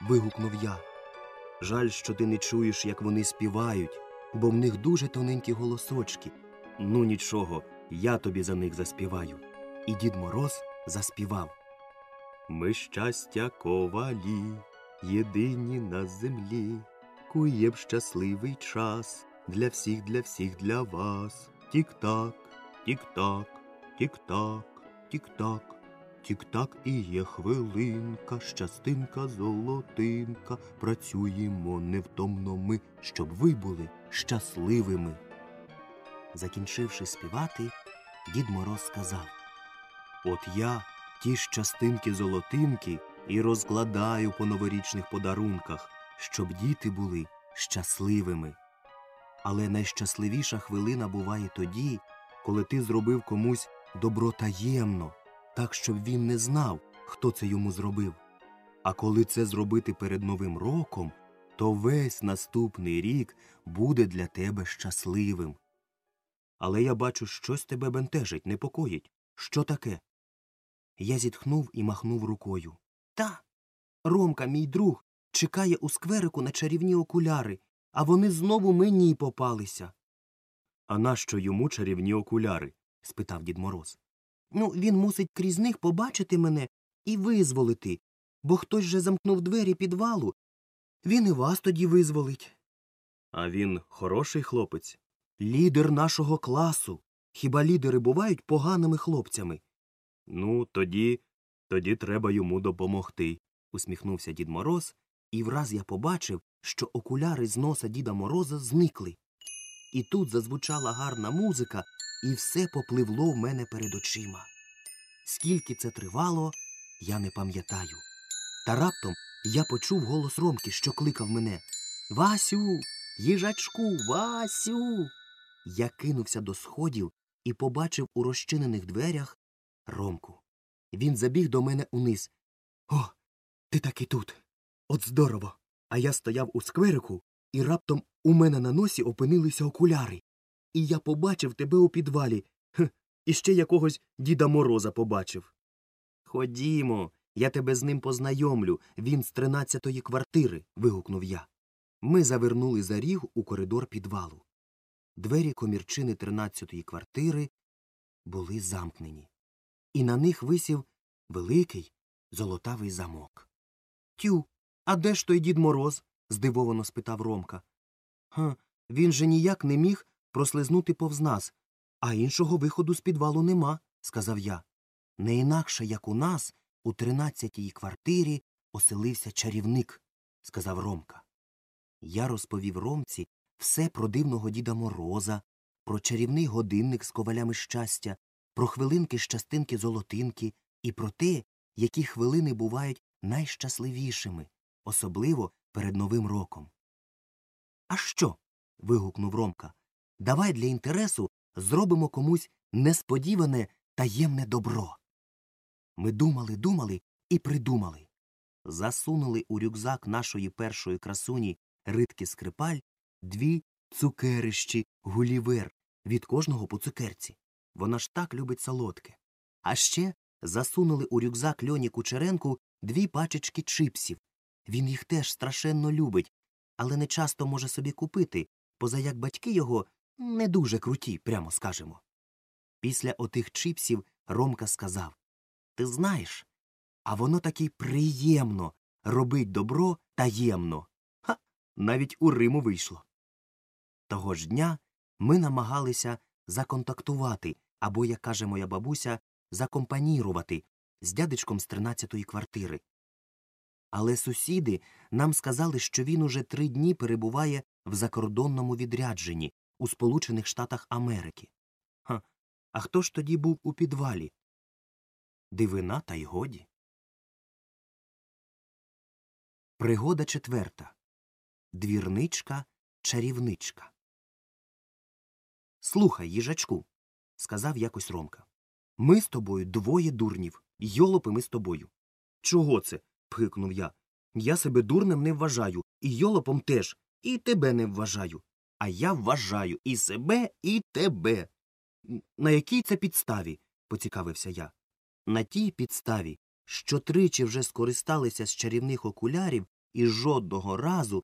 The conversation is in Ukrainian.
вигукнув я. Жаль, що ти не чуєш, як вони співають, бо в них дуже тоненькі голосочки. Ну нічого, я тобі за них заспіваю. І дід Мороз заспівав. Ми щастя ковалі, єдині на землі, куєм щасливий час для всіх, для всіх, для вас. Тік-так, тік-так, тік-так, тік-так. Тік-так і є хвилинка, щастинка, золотинка. Працюємо невтомно ми, щоб ви були щасливими. Закінчивши співати, дід Мороз сказав От я ті щастинки золотинки і розкладаю по новорічних подарунках, щоб діти були щасливими. Але найщасливіша хвилина буває тоді, коли ти зробив комусь добро таємно, так щоб він не знав, хто це йому зробив. А коли це зробити перед Новим роком, то весь наступний рік буде для тебе щасливим. Але я бачу, щось тебе бентежить, непокоїть. Що таке? Я зітхнув і махнув рукою. Та. Ромка, мій друг, чекає у скверику на чарівні окуляри, а вони знову мені попалися. А нащо йому чарівні окуляри? спитав дід Мороз. Ну, він мусить крізь них побачити мене і визволити, бо хтось же замкнув двері підвалу. Він і вас тоді визволить. А він хороший хлопець. Лідер нашого класу. Хіба лідери бувають поганими хлопцями? Ну, тоді, тоді треба йому допомогти, усміхнувся дід Мороз, і враз я побачив, що окуляри з носа діда Мороза зникли. І тут зазвучала гарна музика, і все попливло в мене перед очима. Скільки це тривало, я не пам'ятаю. Та раптом я почув голос Ромки, що кликав мене Васю, їжачку, Васю. Я кинувся до сходів і побачив у розчинених дверях Ромку. Він забіг до мене униз. О, ти таки тут. От здорово. А я стояв у скверику, і раптом у мене на носі опинилися окуляри. І я побачив тебе у підвалі. І ще якогось Діда Мороза побачив. Ходімо, я тебе з ним познайомлю. Він з тринадцятої квартири. вигукнув я. Ми завернули за ріг у коридор підвалу. Двері комірчини тринадцятої квартири були замкнені, і на них висів великий золотавий замок. Тю, а де ж той дід Мороз? здивовано спитав Ромка. Ха, він же ніяк не міг прослизнути повз нас, а іншого виходу з підвалу нема, сказав я. Не інакше, як у нас, у тринадцятій квартирі оселився чарівник, сказав Ромка. Я розповів Ромці все про дивного діда Мороза, про чарівний годинник з ковалями щастя, про хвилинки щастинки золотинки і про те, які хвилини бувають найщасливішими, особливо перед Новим роком. А що? вигукнув Ромка. Давай для інтересу зробимо комусь несподіване таємне добро. Ми думали, думали і придумали. Засунули у рюкзак нашої першої красуні ритки скрипаль дві цукерищі гулівер від кожного по цукерці. Вона ж так любить солодке. А ще засунули у рюкзак льоні Кучеренку дві пачечки чипсів. Він їх теж страшенно любить, але не часто може собі купити, поза як батьки його не дуже круті, прямо скажемо. Після отих чипсів Ромка сказав Ти знаєш, а воно таки приємно робить добро таємно. Ха, навіть у Риму вийшло. Того ж дня ми намагалися законтактувати або, як каже моя бабуся, закомпанірувати з дядечком з тринадцятої квартири. Але сусіди нам сказали, що він уже три дні перебуває в закордонному відрядженні у Сполучених Штатах Америки. Ха, а хто ж тоді був у підвалі? Дивина, та й годі. Пригода четверта. Двірничка чарівничка. Слухай, їжачку, сказав якось Ромка. Ми з тобою двоє дурнів. Йолопи ми з тобою. Чого це? пхикнув я. Я себе дурним не вважаю, і йолопом теж, і тебе не вважаю. А я вважаю і себе, і тебе. На якій це підставі? поцікавився я. На тій підставі, що тричі вже скористалися з чарівних окулярів і жодного разу